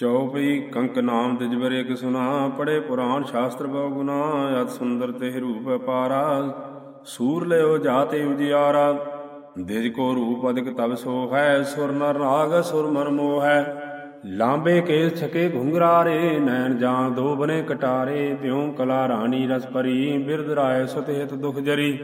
ਚੌਪਈ ਕੰਕ ਨਾਮ ਤਿਜਬਰ ਇਕ ਸੁਨਾ ਪੜੇ ਪੁਰਾਣ ਸ਼ਾਸਤਰ ਬਹੁ ਗੁਨਾ, ਅਤ ਸੁੰਦਰ ਤੇ ਰੂਪ ਪਾਰਾ, ਸੂਰ ਲਿਓ ਜਾਤੇ ਉਜਿਆਰਾ, ਦਿਜ ਕੋ ਰੂਪ ਅਦਿਕ ਤਬ ਸੋ ਹੈ, ਸੁਰ ਨਰ ਨਾਗ, ਸੁਰ ਮਨ ਮੋਹ ਹੈ। ਲਾਂਬੇ ਕੇਸ ਛਕੇ ਘੁੰਗਰਾਰੇ, ਨੈਣ ਜਾਂ ਦੋ ਬਨੇ ਕਟਾਰੇ, ਤਿਉ ਕਲਾ ਰਾਣੀ ਰਸ ਪਰੀ ਬਿਰਦ ਰਾਏ ਸੁਤ ਹਿਤ ਦੁਖ ਜਰੀ।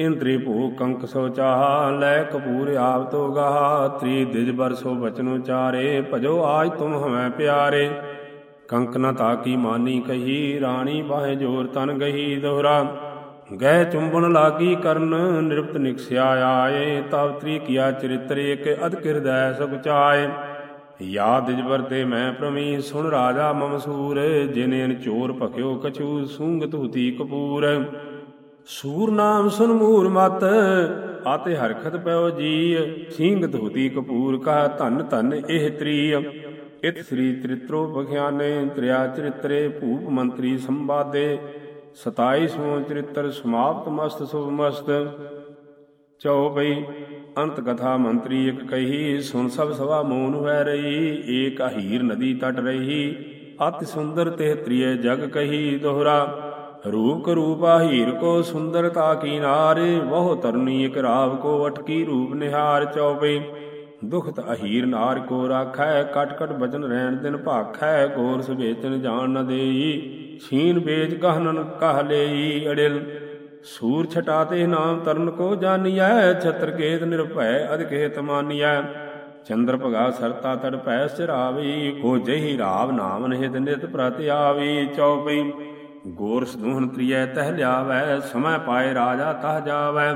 ਇੰਦਰੀ ਭੂ ਕੰਕ ਸੋ ਚਾਹ, ਲੈ ਕਪੂਰ ਆਪ ਤੋ ਗਾ ਤ੍ਰੀ ਦਿਜ ਬਰਸੋ ਬਚਨ ਉਚਾਰੇ ਭਜੋ ਆਜ ਤੁਮ ਹਮੈ ਪਿਆਰੇ। ਕੰਕ ਨ ਤਾਕੀ ਮਾਨੀ ਕਹੀ, ਰਾਣੀ ਬਾਹੇ ਜੋਰ ਤਨ ਗਹੀ ਦੋਹਰਾ। ਗਏ ਚੁੰਬਨ ਲਾਗੀ ਕਰਨ, ਨਿਰਪਤ ਨਿਕਸਿਆ ਆਏ। ਤਵ ਤ੍ਰੀ ਕੀਆ ਚਰਿਤਰ ਇਕ ਅਦ ਕਿਰਦੈ ਸੁਖ ਚਾਏ। ਯਾਦ ਤੇ ਮੈਂ ਪ੍ਰਮੀ, ਸੁਣ ਰਾਜਾ ਮਮਸੂਰ। ਜਿਨੇ ਚੋਰ ਭਕਿਓ ਕਛੂ, ਸੂੰਗ ਧੂਤੀ ਕਪੂਰ। ਸੂਰ ਨਾਮ ਸੁਨ ਮੂਰ ਮਤ, ਆਤੇ ਹਰਖਤ ਪਿਓ ਜੀ ਸਿੰਘ ਧੂਤੀ ਕਪੂਰ ਕਾ ਧਨ ਧਨ ਇਹ ਤ੍ਰੀ ਇਤ ਸ੍ਰੀ ਤ੍ਰਿਤਰੋ ਬਖਿਆਨੇ ਤ੍ਰਿਆ ਚਰਿਤਰੇ ਭੂਪ ਮੰਤਰੀ ਸੰਵਾਦੇ 27ਵਾਂ ਚਰਿਤਰ ਸਮਾਪਤ ਮਸਤ ਸੁਭ ਮਸਤ। ਚਉਪਈ ਅੰਤ ਕਥਾ ਮੰਤਰੀ ਇਕ ਕਹੀ, ਸੁਨ ਸਭ ਸਵਾ ਮੂਨ ਵੈ ਰਹੀ, ਏਕ ਅਹੀਰ ਨਦੀ ਤਟ ਰਹੀ। ਅਤਿ ਸੁੰਦਰ ਤੇ ਤ੍ਰਿਏ ਜਗ ਕਹੀ ਦੋਹਰਾ। ਰੂਪ ਕਰੂਪ ਹੀਰ ਕੋ ਸੁੰਦਰਤਾ ਕੀ ਨਾਰੇ, ਬਹੁ ਤਰਨੀ ਇਕ ਰਾਵ ਕੋ ਅਟਕੀ ਰੂਪ ਨਿਹਾਰ ਚਉਪਈ ਦੁਖਤ ਅਹੀਰ ਨਾਰ ਕੋ ਰਾਖੈ, ਕਟ ਕਟ ਬਚਨ ਰਹਿਣ ਦਿਨ ਭਾਖੈ, ਗੋਰ ਸੁਵੇਚਨ ਜਾਣ ਨ ਦੇਈ। ਛੀਨ ਵੇਚ ਗਹਨਨ ਕਹ ਲਈ ਅੜਿਲ। ਸੂਰ ਛਟਾਤੇ ਨਾਮ ਤਰਨ ਕੋ ਜਾਣੀਐ ਛਤਰ ਕੇਤ ਨਿਰਭੈ ਅਧਿਕੇਤ ਮਾਨੀਐ। ਚੰਦਰ ਭਗਾ ਸਰਤਾ ਤੜ ਪੈ ਸਿਰਾਵੀ, ਕੋ ਜਹੀ ਰਾਵ ਨਾਮ ਨਿਹਿਤ ਨਿਤ ਪ੍ਰਤ ਆਵੀ ਚਉਪਈ ਗੋਰ ਸਦੂਹਨ ਤ੍ਰਿਐ ਤਹਿ ਲਿਆਵੈ, ਸਮੈ ਪਾਏ ਰਾਜਾ ਤਹ ਜਾਵੈ।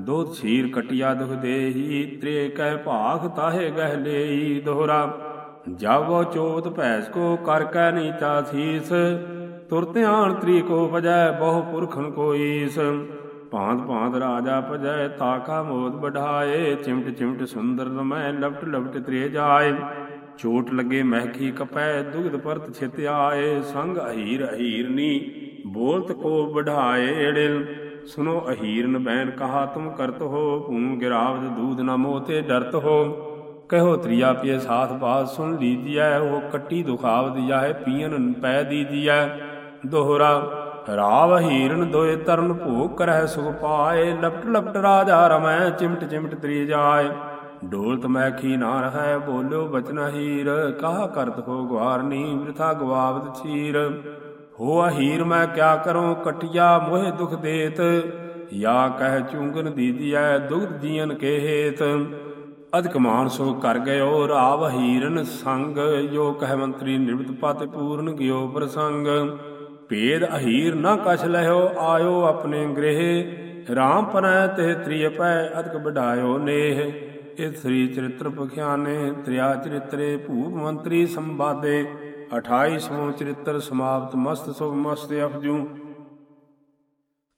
ਦੋ ਸ਼ੀਰ ਕਟਿਆ ਦੁਖ ਦੇਹੀ ਤ੍ਰੇ ਕਹਿ ਭਾਖ ਤਾਹੇ ਗਹਿ ਲੇਈ ਦੋਹਰਾ, ਜਾਵੋ ਚੋਤ ਭੈਸ ਕੋ ਕਰ ਕੈ ਨੀਤਾ ਸੀਸ ਤੁਰ ਧਿਆਨ ਤ੍ਰੀ ਕੋ ਭਜੈ ਬਹੁ ਪੁਰਖਨ ਕੋਈਸ ਭਾਂਤ ਭਾਂਤ ਰਾਜਾ ਭਜੈ, ਤਾਕਾ ਮੋਦ ਬਢਾਏ ਚਿਮਟ ਚਿਮਟ ਸੁੰਦਰ ਨਮੈ, ਲਪਟ ਲਪਟ ਤ੍ਰੇ ਜਾਏ। ਚੋਟ ਲੱਗੇ ਮਹਿਖੀ ਕਪੈ ਦੁਗਧ ਪਰਤ ਛਿਤ ਆਏ, ਸੰਗ ਅਹੀਰ ਅਹੀਰਨੀ ਬੋਲਤ ਕੋ ਬਢਾਏ ਏੜਿਲ ਸੁਨੋ ਅਹੀਰਨ ਬੈਨ ਕਹਾ, ਤੁਮ ਕਰਤ ਹੋ, ਭੂਮ ਗਿਰਾਵਤ ਦੂਧ ਨ ਮੋਤੇ ਡਰਤ ਹੋ। ਕਹੋ ਤ੍ਰਿਆ ਪਿਏ ਸਾਥ ਬਾਤ ਸੁਣ ਲੀਜੀਐ, ਉਹ ਕੱਟੀ ਦੁਖਾਵਤ ਜਾਏ ਪੀਨ ਪੈ ਦੀਜੀਐ। ਦੋਹਰਾ, ਰਾਵ ਹੀਰਨ ਦੋਏ ਤਰਨ ਭੋਗ ਕਰਹਿ ਸੁਖ ਪਾਏ, ਲਪਟ ਲਪਟ ਰਾਜਾ ਰਮੈ, ਚਿਮਟ ਚਿਮਟ ਤ੍ਰੀ ਜਾਏ। ਡੋਲਤ ਮੈਖੀ ਨਾ ਰਹੈ ਬੋਲਿਓ ਬਚਨ ਹੀਰ ਕਾਹ ਕਰਤ ਹੋ ਗਵਾਰਨੀ ਬ੍ਰਿਥਾ ਗਵਾਵਤ ਛੀਰ। ਹੋ ਹੀਰ ਮੈਂ ਕਿਆ ਕਰੂੰ, ਕਟਿਆ ਮੋਹਿ ਦੁਖ ਦੇਤ। ਯਾ ਕਹਿ ਚੁੰਗਨ ਦੀਦੀਐ, ਦੁਗਧ ਜੀਨ ਕੇ ਹੇਤ। ਅਧਿਕ ਮਾਨ ਸੋ ਕਰ ਗਇਓ, ਰਾਵ ਹੀਰਨ ਸੰਗ। ਜੋ ਕਹਿ ਮੰਤਰੀ ਨਿਰਵਿਤ ਪਤ ਪੂਰਨ ਗਿਓ ਪ੍ਰਸੰਗ। ਭੇਦ ਅਹੀਰ ਨਾ ਕਛ ਲਹਿਓ, ਆਇਓ ਆਪਣੇ ਗ੍ਰਹਿ। ਰਾਮ ਪਰੈ ਤੇ ਤ੍ਰਿਯ ਪੈ ਅਧਿਕ ਬਢਾਇਓ ਨੇਹ। ਇਸ ਸ੍ਰੀ ਚਰਿਤ੍ਰ ਪਖਿਆਨੇ, ਤ੍ਰਿਆ ਚਰਿਤਰੇ ਭੂਪ ਮੰਤਰੀ ਸੰਵਾਦੇ 28ਵਾਂ ਚਰਿਤ੍ਰ ਸਮਾਪਤ, ਮਸਤ ਸੁਭ ਮਸਤ ਅਫਜੂ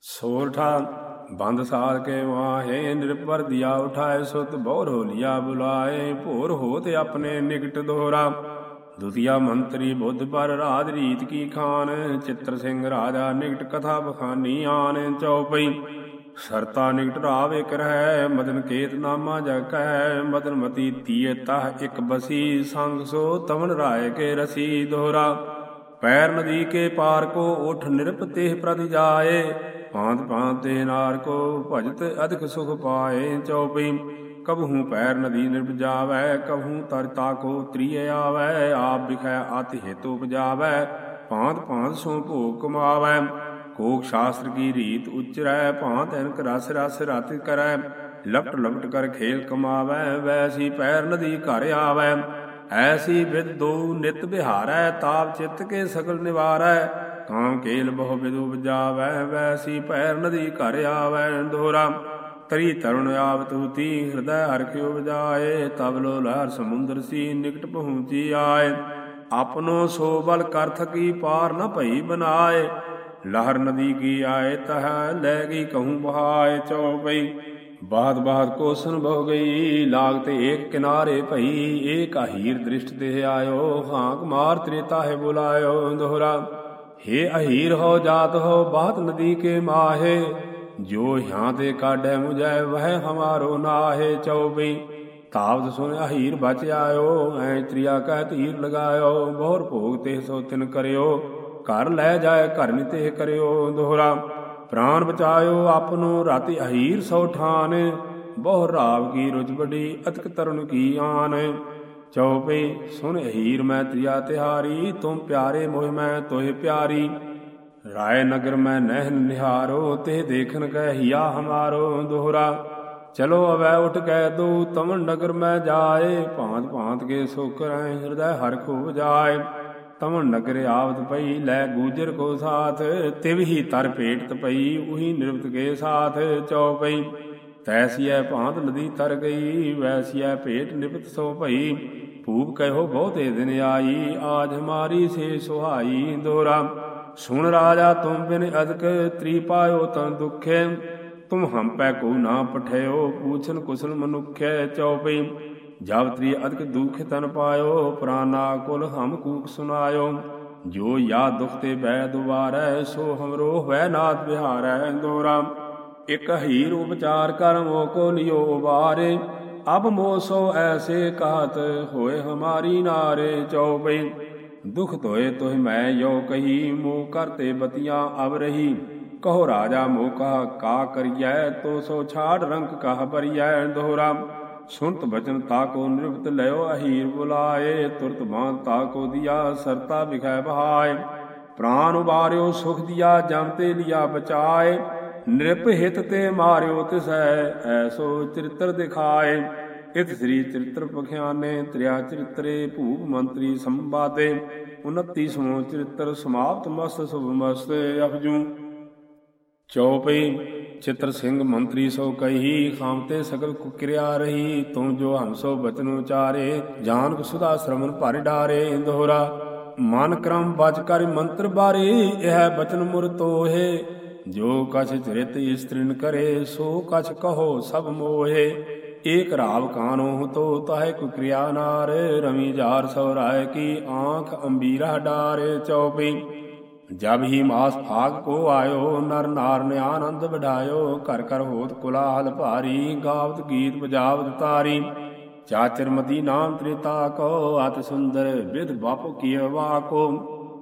ਸੋਰਠਾ, ਬੰਦ ਸਾਲ ਕੇ ਵਾਹੇ ਨਿਰਪਰ ਦਿਆ ਉਠਾਏ, ਸੁਤ ਬੌਰ ਹੋ ਲਿਆ ਬੁਲਾਏ, ਭੋਰ ਹੋ ਤੇ ਆਪਣੇ ਨਿਕਟ ਦੋਹਰਾ ਦੁਤੀਆ ਮੰਤਰੀ ਬੁੱਧ ਪਰ ਰਾਜ ਰੀਤ ਕੀ ਖਾਨ, ਚਿੱਤਰ ਸਿੰਘ ਰਾਜਾ ਨਿਕਟ ਕਥਾ ਬਖਾਨੀ ਆਨ ਚਉਪਈ। ਸਰਤਾ ਨਿਕਟ ਰਾਵ ਇਕ ਰਹਿ ਮਦਨ ਕੇਤ ਨਾਮਾ ਜਗੈ ਮਦਨ ਮਤੀ ਤੀਏ ਤਹ ਇਕ ਬਸੀ, ਸੰਗ ਸੋ ਤਵਨ ਰਾਏ ਕੇ ਰਸੀ ਦੋਹਰਾ। ਪੈਰ ਨਦੀ ਕੇ ਪਾਰ ਕੋ ਉਠ ਨਿਰਪਤਿਹ ਪ੍ਰਤਿ ਜਾਏ, ਭਾਂਤ ਪਾਂਤ ਤੇ ਨਾਰ ਕੋ ਭਜਤ ਅਧਿਕ ਸੁਖ ਪਾਏ ਚਉਪਈ ਕਬਹੂ ਪੈਰ ਨਦੀ ਨਿਰਭ ਜਾਵੈ, ਕਬਹੂ ਤਰ ਤਾਕੋ ਤ੍ਰਿਯ ਆਵੈ, ਆਪ ਬਿਖੈ ਅਤਿ ਹੇਤੁ ਉਪਜਾਵੈ, ਭਾਂਤ ਭਾਂਤ ਸੋ ਭੋਗ ਕਮਾਵੈ। ਕੋਕ ਸ਼ਾਸਤਰ ਕੀ ਰੀਤ ਉਚਰੈ ਭਾਂਤ ਅਨਕ ਰਸ ਰਸ ਰਤ ਕਰੈ। ਲਪਟ ਲਪਟ ਕਰ ਖੇਲ ਕਮਾਵੈ, ਵੈਸੀ ਪੈਰ ਨਦੀ ਘਰ ਆਵੈ। ਐਸੀ ਵਿਦ ਦੋ ਨਿਤ ਬਿਹਾਰੈ, ਤਾਪ ਚਿੱਤ ਕੇ ਸਗਲ ਨਿਵਾਰੈ। ਕਾਮ ਕੇਲ ਬਹੁ ਵਿਦੂ ਬਜਾਵੈ, ਵੈਸੀ ਪੈਰ ਨਦੀ ਘਰ ਆਵੈ। ਦੋਹਰਾ, ਤਰੀ ਤਰੁਣ ਆਵਤ ਹਿਰਦੈ ਹਰਖ ਉਪਜਾਏ ਤਬ ਲਹਿਰ ਸਮੁੰਦਰ ਸੀ, ਨਿਕਟ ਪਹੁੰਚੀ ਆਏ। ਆਪਨੋ ਸੋ ਬਲ ਕਰ ਥਕੀ ਪਾਰ ਨ ਭਈ ਬਨਾਏ। ਲਹਰ ਨਦੀ ਕੀ ਆਏ ਤਹ ਲੈ ਗਈ ਕਹੂੰ ਬਹਾਏ ਚਉਪਈ ਬਾਦ ਬਾਦ ਕੋਸਨ ਬਹੁ ਗਈ, ਲਾਗ ਏਕ ਕਿਨਾਰੇ ਭਈ, ਏਕ ਅਹੀਰ ਦ੍ਰਿਸ਼ਟ ਤੇ ਆਇਓ, ਹਾਂਕ ਮਾਰ ਤ੍ਰੇਤਾ ਹੈ ਬੁਲਾਇਓ ਦੋਹਰਾ। हे ਅਹੀਰ ਹੋ ਜਾਤ ਹੋ, ਬਾਤ ਨਦੀ ਕੇ ਮਾਹੇ, ਜੋ ਹਿਆਂ ਤੇ ਕਾਢੈ ਮੁਝੈ, ਵਹਿ ਹਮਾਰੋ ਨਾਹੇ ਚਉਪਈ ਤਾਵਤ ਸੁਨ ਅਹੀਰ ਬਚ ਆਇਓ, ਐ ਤ੍ਰਿਆ ਕਹਿ ਧੀਰ ਲਗਾਇਓ ਬਹੁਰ ਭੋਗ ਤੇ ਸੋ ਤਿਨ ਕਰਿਓ। ਘਰ ਲੈ ਜਾਏ ਘਰ ਨਿਤੇ ਕਰਿਓ ਦੋਹਰਾ। ਪ੍ਰਾਨ ਬਚਾਇਓ ਆਪਨੋ ਰਾਤੀ ਅਹੀਰ ਸੋ ਠਾਨ। ਬਹੁ ਰਾਵ ਕੀ ਰੁਜ ਬੜੀ ਅਤਕ ਤਰੁਣ ਕੀ ਆਨ। ਚਉਪਈ ਸੁਨ ਹੀਰ ਮੈਂ ਤ੍ਰਿਆ ਤਿਹਾਰੀ, ਤੁਮ ਪਿਆਰੇ ਮੋਹ ਮੈਂ ਤੋਹਿ ਪਿਆਰੀ। ਰਾਏ ਨਗਰ ਮੈਂ ਨਹਿਨ ਨਿਹਾਰੋ, ਤੇ ਦੇਖਨ ਕਹਿ ਹਿਆ ਹਮਾਰੋ ਦੋਹਰਾ। ਚਲੋ ਅਵੈ ਉਠ ਕੇ ਦੂ ਤਮਨ ਨਗਰ ਮੈਂ ਜਾਏ ਭਾਂਤ ਭਾਂਤ ਕੇ ਸੋ ਕਰੈ ਹਿਰਦੈ ਹਰ ਖੂਬ ਜਾਏ। ਤਮਨ ਨਗਰ ਆਵਤ ਪਈ, ਲੈ ਗੂਜਰ ਕੋ ਸਾਥ ਤਿਵਹੀ ਤਰ ਭੇਟ ਪਈ ਉਹੀ ਨਿਰਵਤ ਕੇ ਸਾਥ ਚਉਪਈ ਤੈਸੀਐ ਭਾਂਤ ਨਦੀ ਤਰ ਗਈ ਵੈਸੀਐ ਭੇਟ ਨਿਪਤ ਸੋ ਭਈ। ਭੂਪ ਕਹਿਓ ਬਹੁਤੇ ਦਿਨ ਆਈ, ਆਜ ਹਮਾਰੀ ਸੇ ਸੁਹਾਈ ਦੋਰਾ। ਸੁਣ ਰਾਜਾ ਤੁਮ ਬਿਨ ਅਦਕ, ਤ੍ਰੀ ਪਾਇਓ ਤਨ ਦੁਖੇ। ਤੁਮ ਹਮ ਪੈ ਕੋ ਨਾ ਪਠਿਓ, ਪੂਛਨ ਕੁਸਲ ਮਨੁਖੈ ਚਉਪਈ ਜਬ ਤ੍ਰੀ ਅਦਕ ਦੁਖ ਤਨ ਪਾਇਓ ਪ੍ਰਾਨਾ ਕੁਲ ਹਮ ਕੂਕ ਸੁਨਾਇਓ। ਜੋ ਯਾ ਦੁਖ ਤੇ ਬੈ ਦੁਬਾਰੈ ਸੋ ਹਮਰੋ ਹੋਇ ਨਾਥ ਬਿਹਾਰੈ ਦੋਰਾ ਇਕ ਹੀਰ ਉਪਚਾਰ ਕਰ ਮੋ ਕੋ ਲਿਓ ਬਾਰੇ ਅਬ ਮੋ ਸੋ ਐਸੇ ਕਾਤ ਹੋਏ ਹਮਾਰੀ ਨਾਰੇ ਚਉਪਈ ਦੁਖ ਧੋਏ ਤੋਹਿ ਮੈਂ ਯੋ ਕਹੀ ਮੋ ਕਰਤੇ ਬਤੀਆਂ ਅਬ ਰਹੀ। ਕਹੋ ਰਾਜਾ ਮੋ ਕਹਾ ਕਾ ਕਰੀਐ, ਤੋ ਸੋ ਛਾੜ ਰੰਕ ਕਹ ਪਰਿਐ ਦੋਹਰਾ ਸੁਨਤ ਬਚਨ ਤਾ ਕੋ ਨਿਰਵਤ ਲਿਓ ਅਹੀਰ ਬੁਲਾਏ, ਤੁਰਤ ਬਾਂਧ ਤਾ ਦਿਆ, ਸਰਤਾ ਵਿਖੈ ਬਹਾਏ। ਪ੍ਰਾਨ ਉਬਾਰਿਓ, ਸੁਖ ਦਿਆ ਜਮ ਤੇ ਲਿਆ ਬਚਾਏ। ਨਿਰਪ ਹਿਤ ਤੇ ਮਾਰਿਓ ਤਿਸੈ, ਐਸੋ ਚਰਿਤਰ ਦਿਖਾਏ। ਇਤ ਸ੍ਰੀ ਚਰਿਤਰ ਪਖਿਆਨੇ, ਤ੍ਰਿਆ ਚਰਿਤਰੇ, ਭੂਪ ਮੰਤਰੀ ਸੰਵਾਦੇ 29 ਸਮੋ ਚਰਿਤਰ ਸਮਾਪਤ ਮਸਤ ਸੁਭ ਮਸਤ ਅਪਜੂ ਚੌਪਈ ਚਿਤਰ ਸਿੰਘ ਮੰਤਰੀ ਸੋ ਕਹੀ, ਖਾਮਤੇ ਸਗਲ ਕੁਕਿਰਿਆ ਰਹੀ, ਤੂੰ ਜੋ ਹਮਸੋ ਬਚਨ ਉਚਾਰੇ ਜਾਨਕ ਸੁਦਾ ਸ਼ਰਮਨ ਭਰ ਡਾਰੇ, ਦੋਹਰਾ, ਮਨ ਕਰਮ ਬਚ ਕਰ ਮੰਤਰ ਬਾਰੇ, ਇਹ ਬਚਨ ਮੁਰ ਤੋਹੇ, ਜੋ ਕਛ ਚਰਿਤ ਇਸਤ੍ਰਿਨ ਕਰੇ, ਸੋ ਕਛ ਕਹੋ ਸਭ ਮੋਹੇ, ਏਕ ਰਾਵ ਕਾਨੋ ਤੋ ਤਾਹੇ ਕੁਕਿਰਿਆ ਨਾਰ ਰਮੀ ਜਾਰ ਸਵਰਾਏ ਕੀ ਆਂਖ ਅੰਬੀਰਾ ਡਾਰੇ ਚਉਪਈ ਜਬ ਹੀ ਮਾਸ ਭਾਗ ਕੋ ਆਇਓ, ਨਰ ਨਾਰ ਨੇ ਆਨੰਦ ਵਢਾਇਓ ਘਰ ਘਰ ਹੋਤ ਕੁਲਾਹਲ ਭਾਰੀ, ਗਾਵਤ ਗੀਤ ਬਜਾਵਤ ਤਾਰੀ। ਚਾਚਰ ਮਦੀ ਨਾਮ ਤ੍ਰਿਤਾ ਕੋ, ਅਤ ਸੁੰਦਰ ਵਿਦ ਬਾਪ ਕੀਵਾ ਕੋ।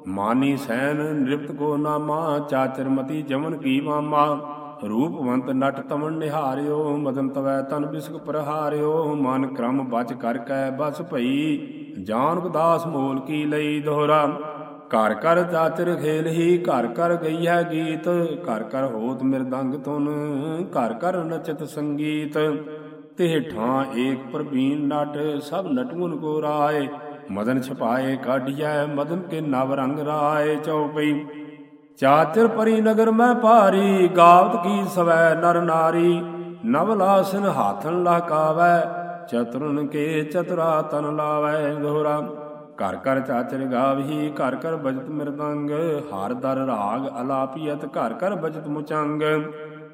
ਮਾਨੀ ਸੈਨ ਨਿਰਪਤ ਕੋ ਨਾਮਾ, ਚਾਚਰ ਮਤੀ ਜਮਨ ਕੀ ਮਾਮਾ। ਰੂਪਵੰਤ ਨਟ ਤਮਨ ਨਿਹਾਰਿਓ, ਮਦਨ ਤਵੈ ਤਨ ਬਿਸਕ ਪ੍ਰਹਾਰਿਓ। ਮਨ ਕ੍ਰਮ ਬਚ ਕਰ ਕੈ ਬਸ ਭਈ ਜਾਨਕ ਦਾਸ ਮੋਲ ਕੀ ਲਈ ਦੋਹਰਾ। ਘਰ ਘਰ ਚਾਚਰ ਖੇਲ ਹੀ, ਘਰ ਘਰ ਗਈ ਹੈ ਗੀਤ, ਘਰ ਘਰ ਹੋਤ ਮਿਰਦੰਗ ਤੁਨ ਘਰ ਘਰ ਨਚਤ ਸੰਗੀਤ। ਤੇ ਠਾਂ ਏਕ ਪ੍ਰਬੀਨ ਨਟ, ਸਭ ਨਟਮੁਨ ਕੋ ਰਾਏ, ਮਦਨ ਛਪਾਏ ਕਾਢਿਐ, ਮਦਨ ਕੇ ਨਵ ਰੰਗ ਰਾਏ ਚਉਪਈ ਚਾਚਰ ਪਰੀ ਨਗਰ ਮੈਂ ਭਾਰੀ, ਗਾਵਤ ਕੀ ਸਵੈ ਨਰ ਨਾਰੀ। ਨਵ ਲਾਸਨ ਹਾਥਨ ਲਹਕਾਵੈ ਚਤੁਰਨ ਕੇ ਚਤੁਰਾ ਤਨ ਲਾਵੈ ਦੋਹਰਾ। ਘਰ ਘਰ ਚਾਚਰ ਗਾਵਹੀ, ਘਰ ਘਰ ਬਜਤ ਮਿਰਦੰਗ, ਹਰ ਦਰ ਰਾਗ ਅਲਾਪੀਅਤ ਘਰ ਘਰ ਬਜਤ ਮੁਚੰਗ।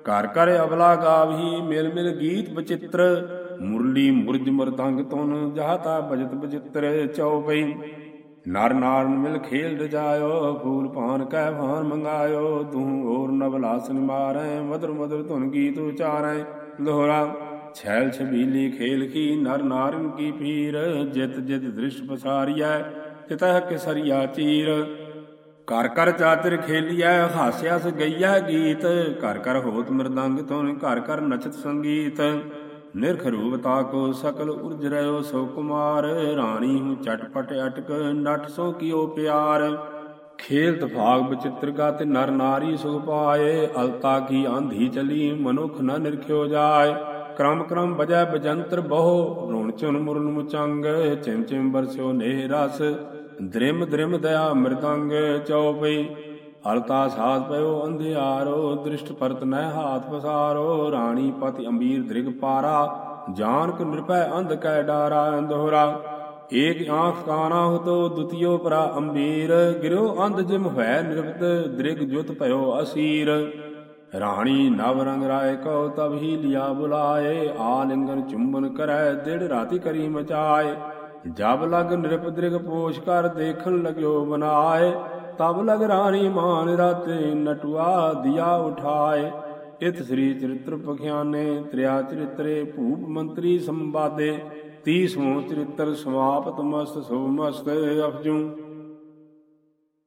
ਘਰ ਘਰ ਅਬਲਾ ਗਾਵਹੀ, ਮਿਲ ਮਿਲ ਗੀਤ ਬਚਿੱਤਰ, ਮੁਰਲੀ ਮੁਰਜ ਮਰਦੰਗ ਤੁਨ ਜਹਤਾ ਬਜਤ ਬਚਿੱਤਰ ਚਉਪਈ ਨਰ ਨਾਰਨ ਮਿਲ ਖੇਲ ਰਜਾਇਓ, ਫੂਲ ਪਾਨ ਕੈ ਭਾਨ ਮੰਗਾਇਓ, ਤੂੰ ਹੋਰ ਨਵਲਾਸਨ ਮਾਰੈ ਮਦਰ ਮਦਰ ਧੁਨ ਗੀਤ ਉਚਾਰੈ, ਲੋਹਰਾ। ਛੈਲ ਛਬੀਲੀ ਖੇਲ ਕੀ ਨਰ ਨਾਰਨ ਕੀ ਪੀਰ, ਜਿਤ ਜਿਤ ਦ੍ਰਿਸ਼ ਪਸਾਰੀਐ, ਤਿਤਹ ਕਿਸਰੀਆ ਚੀਰ। ਕਰ ਕਰ ਚਾਤਰ ਖੇਲੀਐ, ਹਾਸਿਆ ਸ ਗਈਐ ਗੀਤ। ਕਰ ਕਰ ਹੋਤ ਮਰਦੰਗ ਤੁਨ ਘਰ ਘਰ ਨਚਤ ਸੰਗੀਤ। ਨਿਰਖ ਰੂਪ ਤਾਕੋ ਸਕਲ ਉਰਜ ਰਿਓ ਸੋ ਕੁਮਾਰ, ਰਾਣੀ ਹੂੰ ਚਟਪਟ ਅਟਕ ਨਟ ਸੋ ਕੀਓ ਪਿਆਰ। ਖੇਲ ਤਫਾਗ ਬਚਿੱਤਰ ਗਤ ਨਰ ਨਾਰੀ ਸੁਖ ਪਾਏ, ਅਲਤਾ ਕੀ ਆਂਧੀ ਚਲੀ, ਮਨੁਖ ਨ ਨਿਰਖਿਓ ਜਾਏ। ਕ੍ਰਮ ਕ੍ਰਮ ਬਜੈ ਬਜੰਤਰ ਬਹੁ, ਰੁਣ ਚੁਨ ਮੁਰਨ ਮੁਚੰਗ, ਚਿਮ ਚਿਮ ਬਰਸਿਓ ਨੇਹ ਰਸ ਦ੍ਰਿਮ ਦ੍ਰਿਮ ਦਇਆ ਮ੍ਰਿਤੰਗ ਚਉਪਈ ਅਲਤਾ ਸਾਧ ਪਇਓ ਅੰਧਿਆਰੋ, ਦ੍ਰਿਸ਼ਟ ਪਰਤ ਨਹਿ ਹਾਥ ਪਸਾਰੋ, ਰਾਣੀ ਪਤਿ ਅੰਬੀਰ ਦ੍ਰਿਗ ਪਾਰਾ, ਜਾਨਕ ਨਿਰਭੈ ਅੰਧ ਕੈ ਡਾਰਾ ਦੋਹਰਾ ਏਕ ਆਂਖ ਕਾਨਾ ਹੁਤੋ ਦੁਤੀਓ ਪਰਾ ਅੰਬੀਰ ਗਿਰੋ ਅੰਧ ਜਿਮ ਹੋਇ ਨਿਰਵਤ ਦ੍ਰਿਗ ਜੁਤ ਭਇਓ ਅਸੀਰ। ਰਾਣੀ ਨਵ ਰੰਗ ਰਾਏ ਕਉ ਤਬ ਹੀ ਲਿਆ ਬੁਲਾਏ ਆਲਿੰਗਨ ਚੁੰਬਨ ਕਰੈ ਦਿੜ ਰਾਤੀ ਕਰੀ ਮਚਾਏ। ਜਬ ਲਗ ਨਿਰਪ ਦ੍ਰਿਗ ਪੋਸ਼ ਕਰ ਦੇਖਣ ਲਗਿਓ ਬਨਾਏ, ਤਬ ਲਗ ਰਾਣੀ ਮਾਨ ਰਾਤੇ ਨਟੁਆ ਦਿਆ ਉਠਾਏ। ਇਤ ਸ੍ਰੀ ਚਰਿਤ੍ਰ ਪਖਿਆਨੇ, ਤ੍ਰਿਆ ਚਰਿਤਰੇ ਭੂਪ ਮੰਤਰੀ ਸੰਵਾਦੇ ਤੀ ਸਮੂਹ ਸਮਾਪਤ ਮਸਤ ਸੋ ਮਸਤ ਅਫਜੂ।